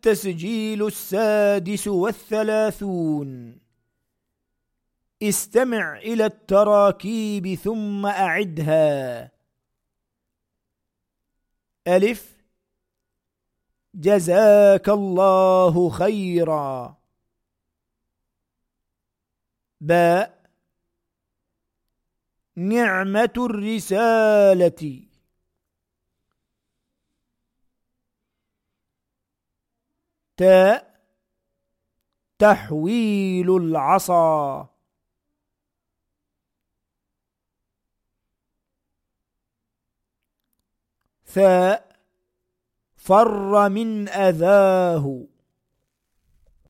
التسجيل السادس والثلاثون. استمع إلى التراكيب ثم أعدها. ألف. جزاك الله خيرا. باء. نعمة الرسالة. تاء تحويل العصا. ثاء فر من أذاه.